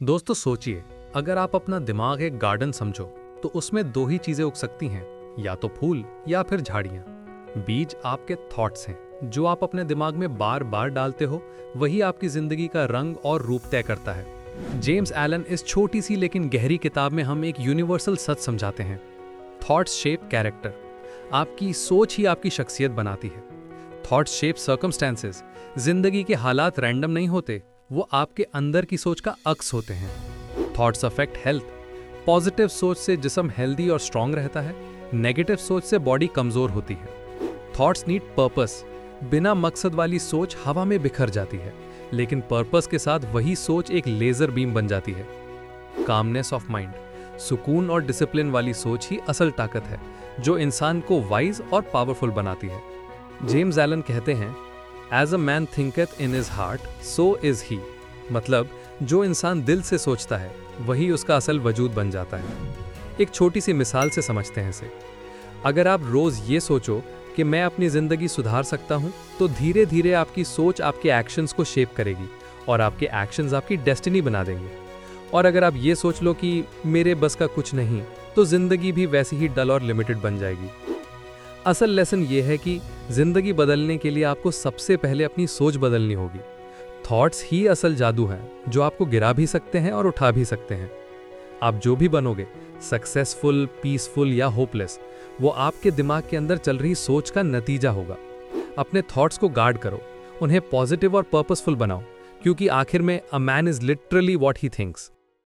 दोस्तों, सोचिए, अगर आप अपना दिमाग एक गार्डन समझो तो उसमें दो ही चीज़ें उग सकती हैं, या तो फूल, या फिर झाड़ियाँ। बीज आपके थॉट्स हैं, जो आप अपने दिमाग में बार बार डालते हो, वही आपकी ज़िंदगी का रंग और रूप तय करता है। जेम्स एलन इस छोटी सी लेकिन गहरी किताब में हम एक यूनिवर्सल सच समझाते हैं। थॉट्स शेप कैरेक्टर आपकी सोच ही आपकी शख्सियत बनाती है। थॉट्स शेप सर्कमस्टेंसेस ज़िंदगी के हालात रैंडम नहीं होते वो आपके अंदर की सोच का अक्स होते हैं। थॉट्स अफेक्ट हेल्थ पॉजिटिव सोच से जिसम हेल्दी और स्ट्रांग रहता है नेगेटिव सोच से बॉडी कमज़ोर होती है। थॉट्स नीड पर्पस बिना मकसद वाली सोच हवा में बिखर जाती है, लेकिन पर्पस के साथ वही सोच एक लेजर बीम बन जाती है। कामनेस ऑफ़ माइंड सुकून और डिसिप्लिन वाली सोच ही असल ताकत है, जो इंसान को वाइज और पावरफुल बनाती है। जेम्स एलन कहते हैं as a man thinketh in his heart so is he मतलब जो इंसान दिल से सोचता है, वही उसका असल वजूद बन जाता है। एक छोटी सी मिसाल से समझते हैं इसे। अगर आप रोज ये सोचो कि मैं अपनी ज़िंदगी सुधार सकता हूँ तो धीरे धीरे आपकी सोच आपके एक्शंस को शेप करेगी और आपके एक्शंस आपकी डेस्टिनी बना देंगे। और अगर आप ये सोच लो कि मेरे बस का कुछ नहीं तो ज़िंदगी भी वैसी ही डल और लिमिटेड बन जाएगी। असल लेसन ये है कि ज़िंदगी बदलने के लिए आपको सबसे पहले अपनी सोच बदलनी होगी। थॉट्स ही असल जादू है, जो आपको गिरा भी सकते हैं और उठा भी सकते हैं। आप जो भी बनोगे सक्सेसफुल पीसफुल या होपलेस वो आपके दिमाग के अंदर चल रही सोच का नतीजा होगा। अपने थॉट्स को गार्ड करो, उन्हें पॉजिटिव और पर्पसफुल बनाओ, क्योंकि आखिर में a man is literally what he thinks